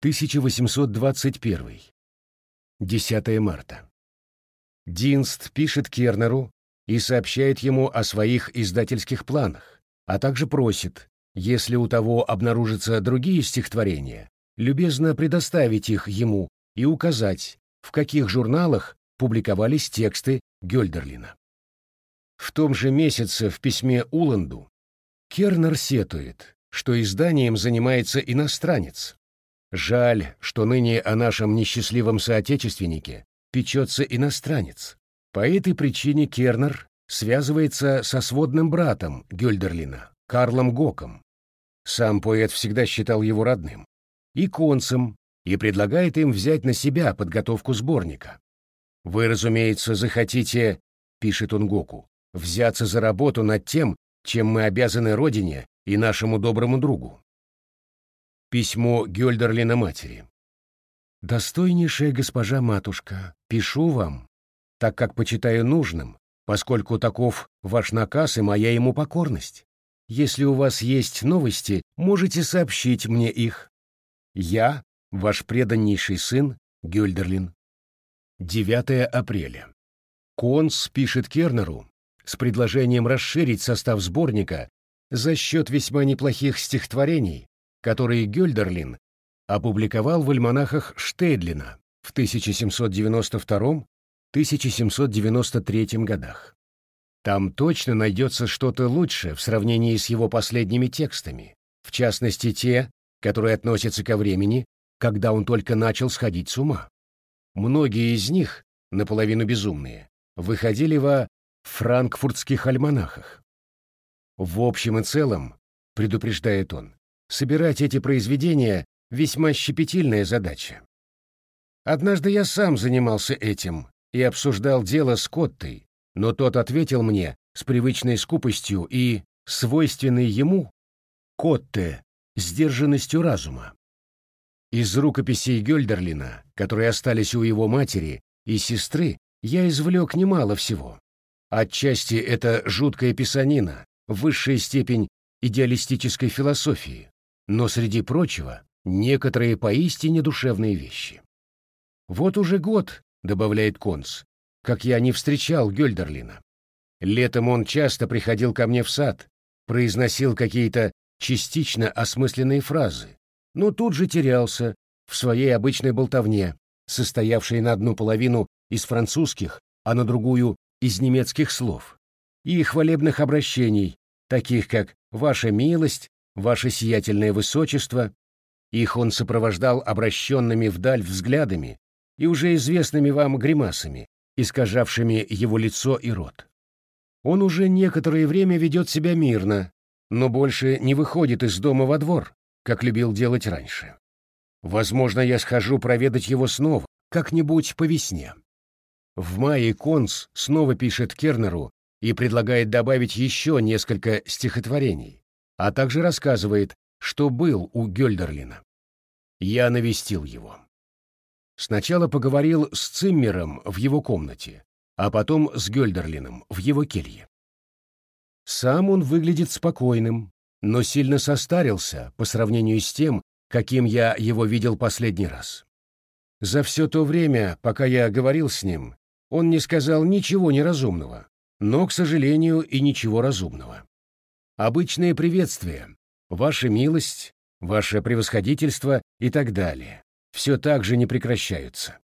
1821. 10 марта. Динст пишет Кернеру и сообщает ему о своих издательских планах, а также просит, если у того обнаружатся другие стихотворения, любезно предоставить их ему и указать, в каких журналах публиковались тексты Гёльдерлина. В том же месяце в письме Уланду Кернер сетует, что изданием занимается иностранец. Жаль, что ныне о нашем несчастливом соотечественнике печется иностранец. По этой причине Кернер связывается со сводным братом Гёльдерлина, Карлом Гоком. Сам поэт всегда считал его родным. И концем, и предлагает им взять на себя подготовку сборника. «Вы, разумеется, захотите, — пишет он Гоку, — взяться за работу над тем, чем мы обязаны Родине и нашему доброму другу. Письмо Гёльдерлина матери. «Достойнейшая госпожа-матушка, пишу вам, так как почитаю нужным, поскольку таков ваш наказ и моя ему покорность. Если у вас есть новости, можете сообщить мне их. Я, ваш преданнейший сын, Гюльдерлин. 9 апреля. Конс пишет Кернеру с предложением расширить состав сборника за счет весьма неплохих стихотворений, которые Гюльдерлин опубликовал в альманахах Штейдлина в 1792-1793 годах. Там точно найдется что-то лучше в сравнении с его последними текстами, в частности те, которые относятся ко времени, когда он только начал сходить с ума. Многие из них, наполовину безумные, выходили во франкфуртских альманахах. В общем и целом, предупреждает он, собирать эти произведения — весьма щепетильная задача. Однажды я сам занимался этим и обсуждал дело с Коттой, но тот ответил мне с привычной скупостью и, свойственной ему, Котте, сдержанностью разума. Из рукописей Гёльдерлина, которые остались у его матери и сестры, я извлек немало всего. Отчасти это жуткая писанина, высшая степень идеалистической философии, но среди прочего некоторые поистине душевные вещи. Вот уже год, добавляет Конц, как я не встречал Гёльдерлина. Летом он часто приходил ко мне в сад, произносил какие-то частично осмысленные фразы, но тут же терялся в своей обычной болтовне, состоявшей на одну половину из французских, а на другую — из немецких слов, и хвалебных обращений, таких как «Ваша милость», «Ваше сиятельное высочество». Их он сопровождал обращенными вдаль взглядами и уже известными вам гримасами, искажавшими его лицо и рот. Он уже некоторое время ведет себя мирно, но больше не выходит из дома во двор, как любил делать раньше. Возможно, я схожу проведать его снова, как-нибудь по весне. В мае Конс снова пишет Кернеру и предлагает добавить еще несколько стихотворений, а также рассказывает, что был у Гёльдерлина. Я навестил его. Сначала поговорил с Циммером в его комнате, а потом с Гёльдерлином в его келье. Сам он выглядит спокойным, но сильно состарился по сравнению с тем, каким я его видел последний раз. За все то время, пока я говорил с ним, он не сказал ничего неразумного, но, к сожалению, и ничего разумного. Обычные приветствия, ваша милость, ваше превосходительство и так далее, все так же не прекращаются.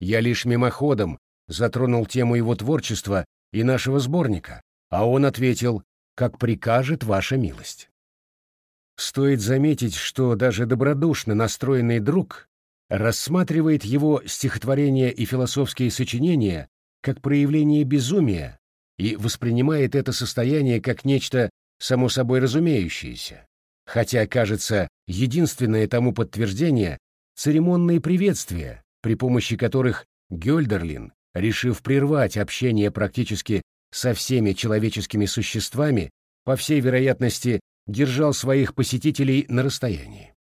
Я лишь мимоходом затронул тему его творчества и нашего сборника, а он ответил как прикажет ваша милость. Стоит заметить, что даже добродушно настроенный друг рассматривает его стихотворения и философские сочинения как проявление безумия и воспринимает это состояние как нечто само собой разумеющееся, хотя, кажется, единственное тому подтверждение — церемонные приветствия, при помощи которых Гёльдерлин, решив прервать общение практически со всеми человеческими существами, по всей вероятности, держал своих посетителей на расстоянии.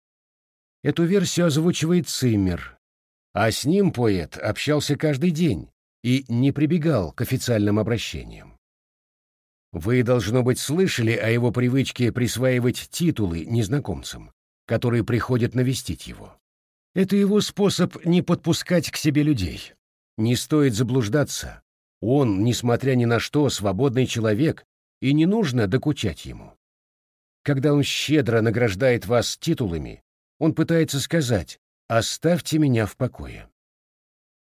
Эту версию озвучивает Циммер, а с ним поэт общался каждый день и не прибегал к официальным обращениям. Вы, должно быть, слышали о его привычке присваивать титулы незнакомцам, которые приходят навестить его. Это его способ не подпускать к себе людей. Не стоит заблуждаться. Он, несмотря ни на что, свободный человек, и не нужно докучать ему. Когда он щедро награждает вас титулами, он пытается сказать «оставьте меня в покое».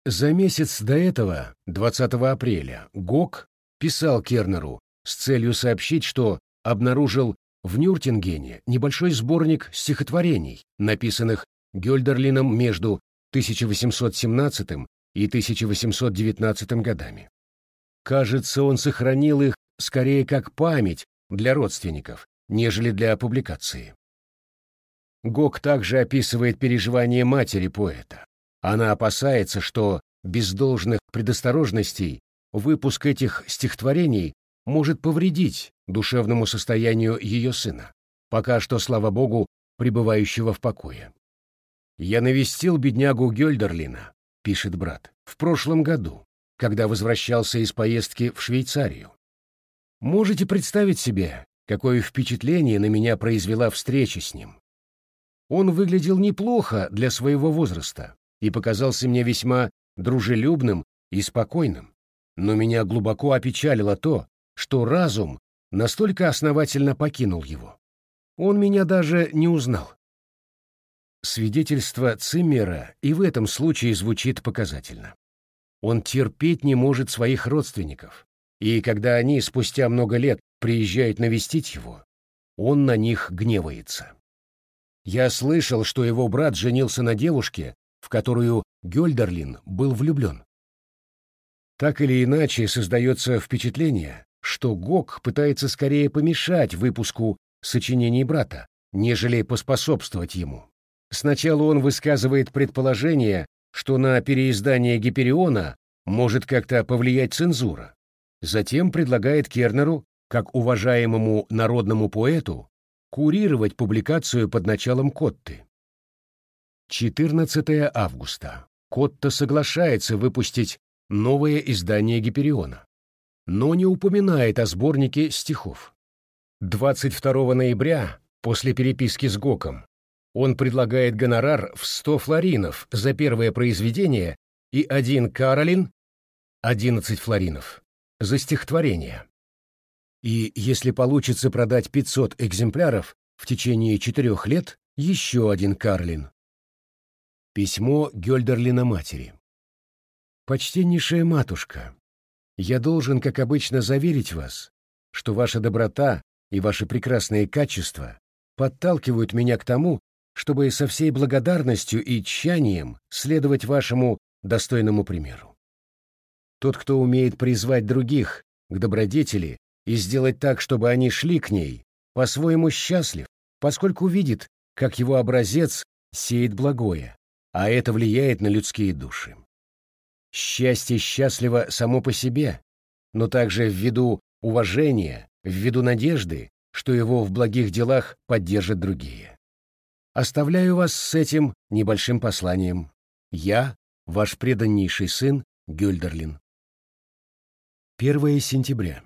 За месяц до этого, 20 апреля, Гог писал Кернеру с целью сообщить, что обнаружил в Нюртингене небольшой сборник стихотворений, написанных Гёльдерлином между 1817 и 1819 годами. Кажется, он сохранил их скорее как память для родственников, нежели для публикации. Гог также описывает переживания матери поэта. Она опасается, что без должных предосторожностей выпуск этих стихотворений может повредить душевному состоянию ее сына, пока что, слава богу, пребывающего в покое. «Я навестил беднягу Гёльдерлина», — пишет брат, — «в прошлом году, когда возвращался из поездки в Швейцарию. Можете представить себе, какое впечатление на меня произвела встреча с ним. Он выглядел неплохо для своего возраста и показался мне весьма дружелюбным и спокойным, но меня глубоко опечалило то, что разум настолько основательно покинул его. Он меня даже не узнал. Свидетельство Циммера и в этом случае звучит показательно. Он терпеть не может своих родственников, и когда они спустя много лет приезжают навестить его, он на них гневается. Я слышал, что его брат женился на девушке, в которую Гёльдерлин был влюблен. Так или иначе создается впечатление, что Гог пытается скорее помешать выпуску сочинений брата, нежели поспособствовать ему. Сначала он высказывает предположение, что на переиздание Гипериона может как-то повлиять цензура. Затем предлагает Кернеру, как уважаемому народному поэту, курировать публикацию под началом Котты. 14 августа. Котта соглашается выпустить новое издание Гипериона но не упоминает о сборнике стихов. 22 ноября, после переписки с Гоком, он предлагает гонорар в 100 флоринов за первое произведение и один Каролин, 11 флоринов, за стихотворение. И если получится продать 500 экземпляров в течение четырех лет, еще один Карлин. Письмо Гёльдерлина матери. «Почтеннейшая матушка, я должен, как обычно, заверить вас, что ваша доброта и ваши прекрасные качества подталкивают меня к тому, чтобы со всей благодарностью и тщанием следовать вашему достойному примеру. Тот, кто умеет призвать других к добродетели и сделать так, чтобы они шли к ней, по-своему счастлив, поскольку видит, как его образец сеет благое, а это влияет на людские души. Счастье счастливо само по себе, но также ввиду уважения, ввиду надежды, что его в благих делах поддержат другие. Оставляю вас с этим небольшим посланием. Я, ваш преданнейший сын, Гюльдерлин. 1 сентября.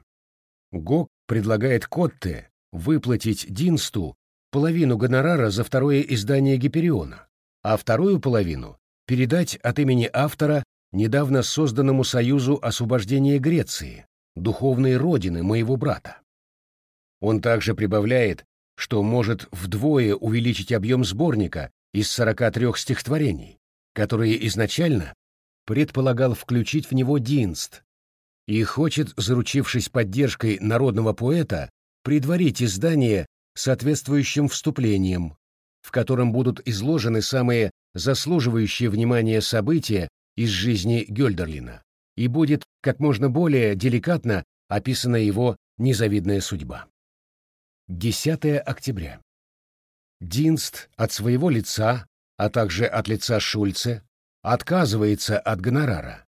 Гог предлагает Котте выплатить Динсту половину гонорара за второе издание Гипериона, а вторую половину передать от имени автора недавно созданному Союзу освобождения Греции, духовной родины моего брата. Он также прибавляет, что может вдвое увеличить объем сборника из 43 стихотворений, которые изначально предполагал включить в него Динст, и хочет, заручившись поддержкой народного поэта, предварить издание соответствующим вступлением, в котором будут изложены самые заслуживающие внимания события из жизни Гёльдерлина, и будет как можно более деликатно описана его незавидная судьба. 10 октября. Динст от своего лица, а также от лица Шульце, отказывается от гонорара,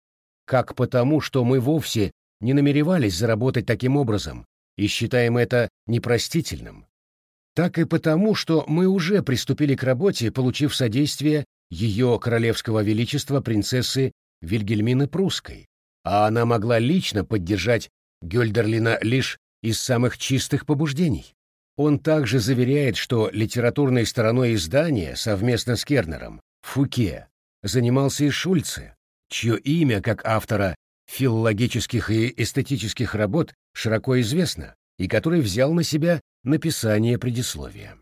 как потому, что мы вовсе не намеревались заработать таким образом и считаем это непростительным, так и потому, что мы уже приступили к работе, получив содействие ее королевского величества принцессы Вильгельмины Прусской, а она могла лично поддержать Гёльдерлина лишь из самых чистых побуждений. Он также заверяет, что литературной стороной издания совместно с Кернером Фуке занимался и Шульце, чье имя, как автора филологических и эстетических работ, широко известно, и который взял на себя написание предисловия.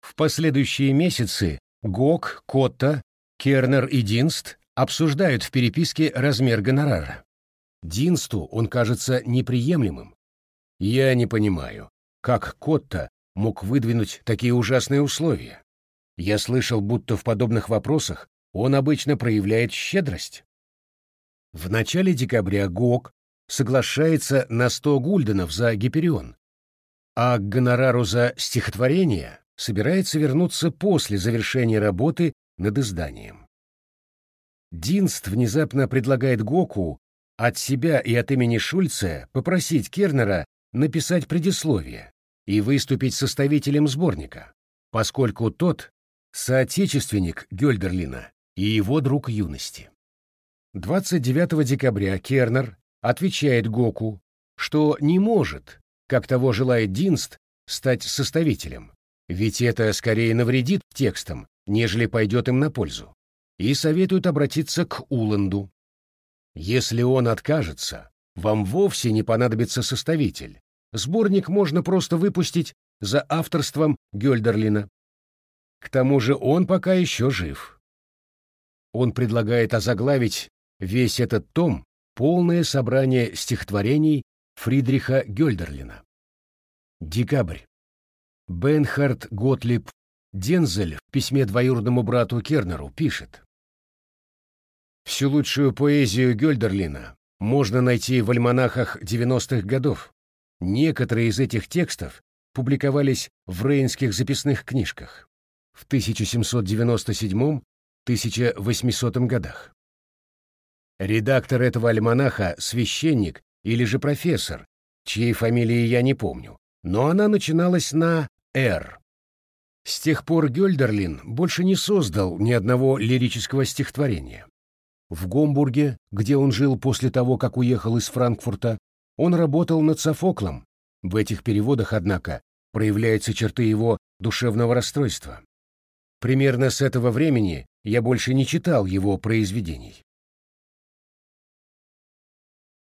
В последующие месяцы Гок, Котта, Кернер и Динст обсуждают в переписке размер гонорара. Динсту он кажется неприемлемым. Я не понимаю, как Котта мог выдвинуть такие ужасные условия. Я слышал, будто в подобных вопросах он обычно проявляет щедрость. В начале декабря ГОК соглашается на 100 гульденов за Гиперион, а к гонорару за стихотворение собирается вернуться после завершения работы над изданием. Динст внезапно предлагает Гоку от себя и от имени Шульца попросить Кернера написать предисловие и выступить составителем сборника, поскольку тот — соотечественник Гёльдерлина и его друг юности. 29 декабря Кернер отвечает Гоку, что не может, как того желает Динст, стать составителем, ведь это скорее навредит текстам, нежели пойдет им на пользу, и советует обратиться к Уланду. Если он откажется, вам вовсе не понадобится составитель. Сборник можно просто выпустить за авторством Гёльдерлина. К тому же он пока еще жив. Он предлагает озаглавить весь этот том полное собрание стихотворений Фридриха Гёльдерлина. Декабрь. Бенхард Готлиб Дензель в письме двоюродному брату Кернеру пишет. Всю лучшую поэзию Гёльдерлина можно найти в альманахах 90-х годов. Некоторые из этих текстов публиковались в рейнских записных книжках в 1797-1800 годах. Редактор этого альманаха — священник или же профессор, чьей фамилии я не помню, но она начиналась на «Р». С тех пор Гёльдерлин больше не создал ни одного лирического стихотворения. В Гомбурге, где он жил после того, как уехал из Франкфурта, он работал над Софоклом. В этих переводах, однако, проявляются черты его душевного расстройства. Примерно с этого времени я больше не читал его произведений.